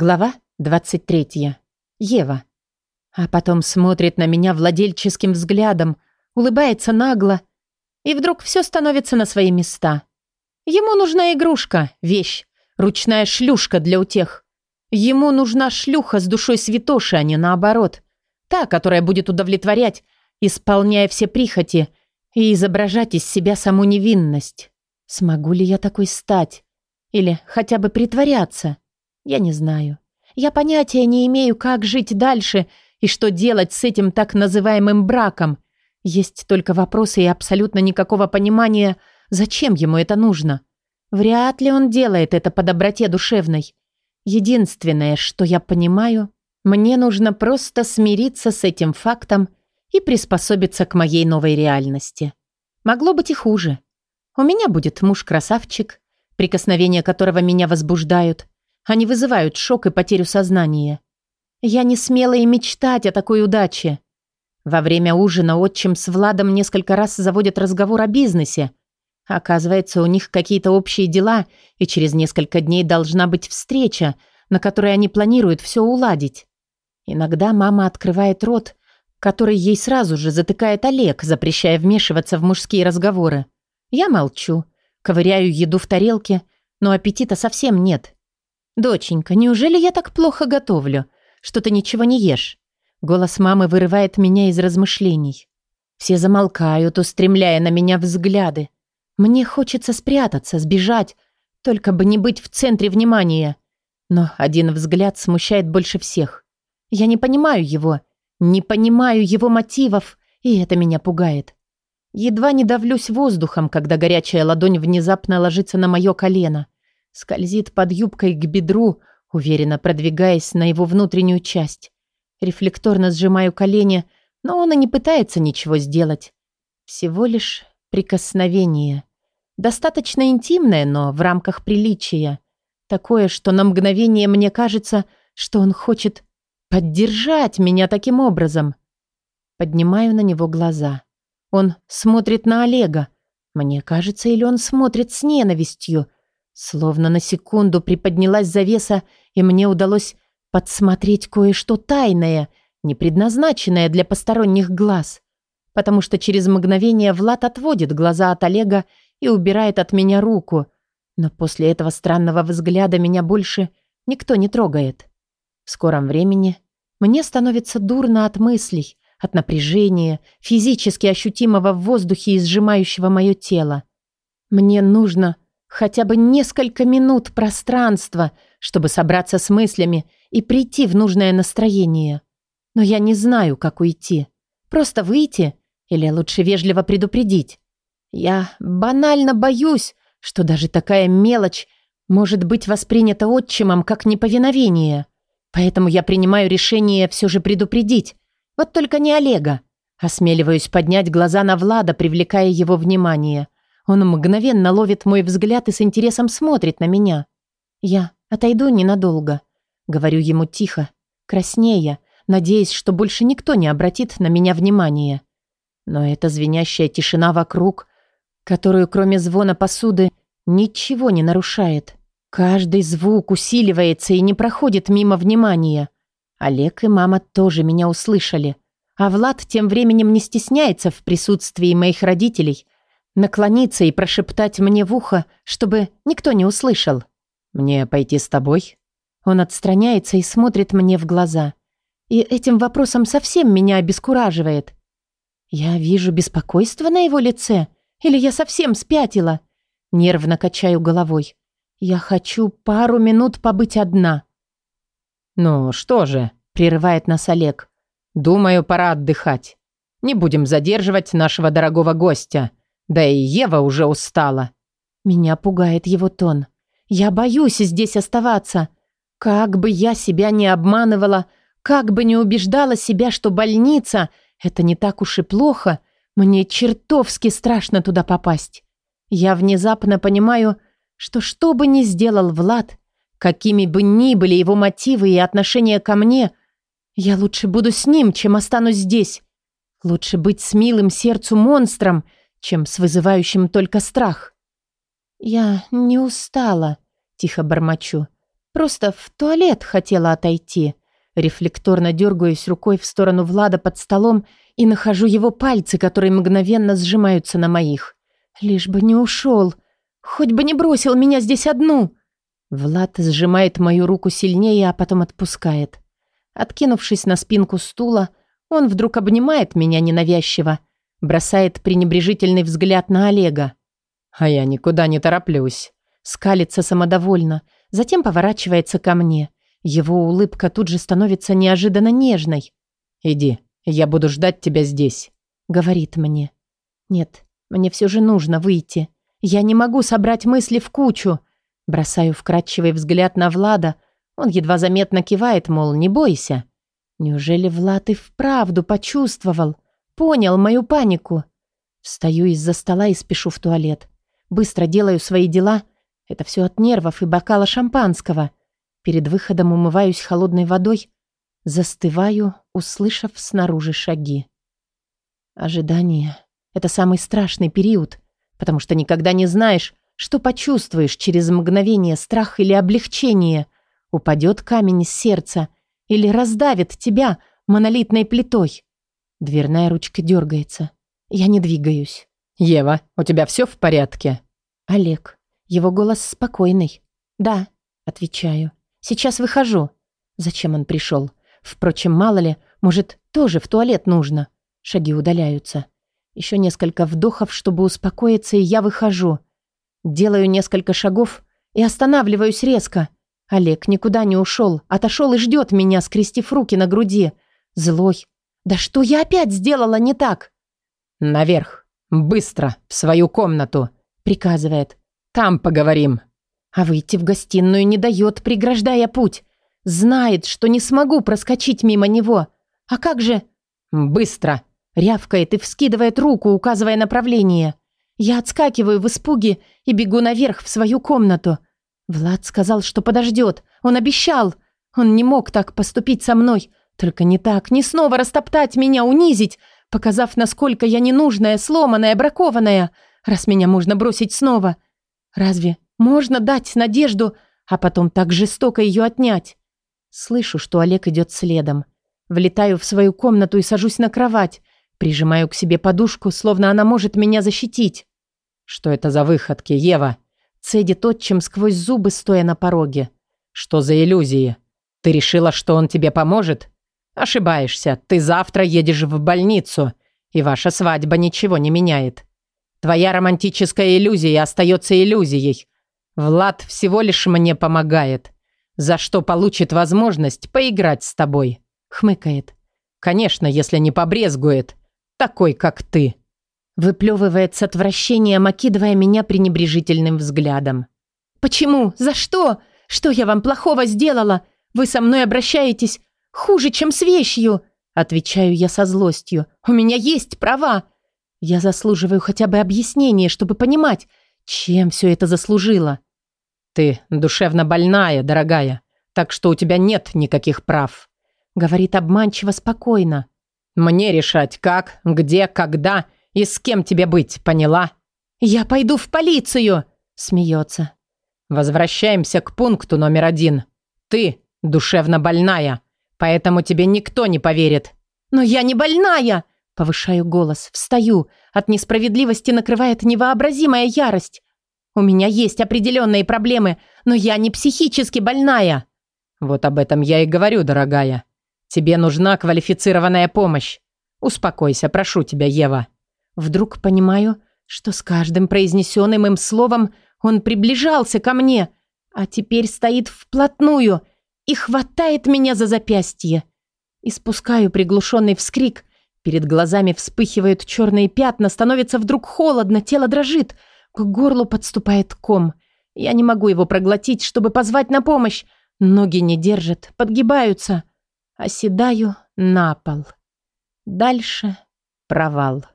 Глава 23. Ева. А потом смотрит на меня владельческим взглядом, улыбается нагло, и вдруг все становится на свои места. Ему нужна игрушка, вещь, ручная шлюшка для утех. Ему нужна шлюха с душой святоши, а не наоборот. Та, которая будет удовлетворять, исполняя все прихоти, и изображать из себя саму невинность. Смогу ли я такой стать? Или хотя бы притворяться? Я не знаю. Я понятия не имею, как жить дальше и что делать с этим так называемым браком. Есть только вопросы и абсолютно никакого понимания, зачем ему это нужно. Вряд ли он делает это по доброте душевной. Единственное, что я понимаю, мне нужно просто смириться с этим фактом и приспособиться к моей новой реальности. Могло быть и хуже. У меня будет муж-красавчик, прикосновения которого меня возбуждают – они вызывают шок и потерю сознания. Я не смела и мечтать о такой удаче. Во время ужина отчим с Владом несколько раз заводят разговор о бизнесе. Оказывается, у них какие-то общие дела, и через несколько дней должна быть встреча, на которой они планируют все уладить. Иногда мама открывает рот, который ей сразу же затыкает Олег, запрещая вмешиваться в мужские разговоры. Я молчу, ковыряю еду в тарелке, но аппетита совсем нет. «Доченька, неужели я так плохо готовлю, что ты ничего не ешь?» Голос мамы вырывает меня из размышлений. Все замолкают, устремляя на меня взгляды. Мне хочется спрятаться, сбежать, только бы не быть в центре внимания. Но один взгляд смущает больше всех. Я не понимаю его, не понимаю его мотивов, и это меня пугает. Едва не давлюсь воздухом, когда горячая ладонь внезапно ложится на мое колено – скользит под юбкой к бедру, уверенно продвигаясь на его внутреннюю часть. Рефлекторно сжимаю колени, но он и не пытается ничего сделать. Всего лишь прикосновение. Достаточно интимное, но в рамках приличия. Такое, что на мгновение мне кажется, что он хочет поддержать меня таким образом. Поднимаю на него глаза. Он смотрит на Олега. Мне кажется, или он смотрит с ненавистью – Словно на секунду приподнялась завеса, и мне удалось подсмотреть кое-что тайное, не предназначенное для посторонних глаз. Потому что через мгновение Влад отводит глаза от Олега и убирает от меня руку. Но после этого странного взгляда меня больше никто не трогает. В скором времени мне становится дурно от мыслей, от напряжения, физически ощутимого в воздухе и сжимающего мое тело. Мне нужно хотя бы несколько минут пространства, чтобы собраться с мыслями и прийти в нужное настроение. Но я не знаю, как уйти. Просто выйти или лучше вежливо предупредить. Я банально боюсь, что даже такая мелочь может быть воспринята отчимом как неповиновение. Поэтому я принимаю решение все же предупредить. Вот только не Олега. Осмеливаюсь поднять глаза на Влада, привлекая его внимание – он мгновенно ловит мой взгляд и с интересом смотрит на меня. Я отойду ненадолго. Говорю ему тихо, краснея, надеясь, что больше никто не обратит на меня внимания. Но эта звенящая тишина вокруг, которую кроме звона посуды ничего не нарушает. Каждый звук усиливается и не проходит мимо внимания. Олег и мама тоже меня услышали. А Влад тем временем не стесняется в присутствии моих родителей – наклониться и прошептать мне в ухо, чтобы никто не услышал. «Мне пойти с тобой?» Он отстраняется и смотрит мне в глаза. И этим вопросом совсем меня обескураживает. Я вижу беспокойство на его лице. Или я совсем спятила? Нервно качаю головой. Я хочу пару минут побыть одна. «Ну что же», — прерывает нас Олег. «Думаю, пора отдыхать. Не будем задерживать нашего дорогого гостя. Да и Ева уже устала. Меня пугает его тон. Я боюсь здесь оставаться. Как бы я себя не обманывала, как бы не убеждала себя, что больница — это не так уж и плохо, мне чертовски страшно туда попасть. Я внезапно понимаю, что что бы ни сделал Влад, какими бы ни были его мотивы и отношения ко мне, я лучше буду с ним, чем останусь здесь. Лучше быть с милым сердцу монстром — чем с вызывающим только страх. «Я не устала», — тихо бормочу. «Просто в туалет хотела отойти». Рефлекторно дергаюсь рукой в сторону Влада под столом и нахожу его пальцы, которые мгновенно сжимаются на моих. Лишь бы не ушел. Хоть бы не бросил меня здесь одну. Влад сжимает мою руку сильнее, а потом отпускает. Откинувшись на спинку стула, он вдруг обнимает меня ненавязчиво, Бросает пренебрежительный взгляд на Олега. А я никуда не тороплюсь. Скалится самодовольно, затем поворачивается ко мне. Его улыбка тут же становится неожиданно нежной. «Иди, я буду ждать тебя здесь», — говорит мне. «Нет, мне все же нужно выйти. Я не могу собрать мысли в кучу». Бросаю вкрадчивый взгляд на Влада. Он едва заметно кивает, мол, не бойся. Неужели Влад и вправду почувствовал? Понял мою панику. Встаю из-за стола и спешу в туалет. Быстро делаю свои дела. Это все от нервов и бокала шампанского. Перед выходом умываюсь холодной водой. Застываю, услышав снаружи шаги. Ожидание — это самый страшный период, потому что никогда не знаешь, что почувствуешь через мгновение страх или облегчение. Упадет камень из сердца или раздавит тебя монолитной плитой. Дверная ручка дёргается. Я не двигаюсь. «Ева, у тебя всё в порядке?» «Олег». Его голос спокойный. «Да», — отвечаю. «Сейчас выхожу». Зачем он пришёл? Впрочем, мало ли, может, тоже в туалет нужно. Шаги удаляются. Ещё несколько вдохов, чтобы успокоиться, и я выхожу. Делаю несколько шагов и останавливаюсь резко. Олег никуда не ушёл, отошёл и ждёт меня, скрестив руки на груди. Злой, да что я опять сделала не так? Наверх, быстро, в свою комнату, приказывает. Там поговорим. А выйти в гостиную не дает, преграждая путь. Знает, что не смогу проскочить мимо него. А как же... Быстро, рявкает и вскидывает руку, указывая направление. Я отскакиваю в испуге и бегу наверх в свою комнату. Влад сказал, что подождет. Он обещал. Он не мог так поступить со мной. Только не так, не снова растоптать меня, унизить, показав, насколько я ненужная, сломанная, бракованная, раз меня можно бросить снова. Разве можно дать надежду, а потом так жестоко ее отнять? Слышу, что Олег идет следом. Влетаю в свою комнату и сажусь на кровать, прижимаю к себе подушку, словно она может меня защитить. «Что это за выходки, Ева?» Цедит отчим сквозь зубы, стоя на пороге. «Что за иллюзии? Ты решила, что он тебе поможет? Ошибаешься. Ты завтра едешь в больницу, и ваша свадьба ничего не меняет. Твоя романтическая иллюзия остается иллюзией. Влад всего лишь мне помогает, за что получит возможность поиграть с тобой. Хмыкает. Конечно, если не побрезгует. Такой, как ты. Выплевывает с отвращением, окидывая меня пренебрежительным взглядом. «Почему? За что? Что я вам плохого сделала? Вы со мной обращаетесь Хуже, чем с вещью!» Отвечаю я со злостью. «У меня есть права!» Я заслуживаю хотя бы объяснения, чтобы понимать, чем все это заслужило. «Ты душевно больная, дорогая, так что у тебя нет никаких прав», говорит обманчиво спокойно. «Мне решать, как, где, когда и с кем тебе быть, поняла?» «Я пойду в полицию!» смеется. «Возвращаемся к пункту номер один. Ты душевно больная!» Поэтому тебе никто не поверит. Но я не больная! Повышаю голос, встаю. От несправедливости накрывает невообразимая ярость. У меня есть определенные проблемы, но я не психически больная. Вот об этом я и говорю, дорогая. Тебе нужна квалифицированная помощь. Успокойся, прошу тебя, Ева. Вдруг понимаю, что с каждым произнесенным им словом он приближался ко мне, а теперь стоит вплотную, и хватает меня за запястье. Испускаю приглушенный вскрик. Перед глазами вспыхивают черные пятна, становится вдруг холодно, тело дрожит. К горлу подступает ком. Я не могу его проглотить, чтобы позвать на помощь. Ноги не держат, подгибаются. Оседаю на пол. Дальше провал.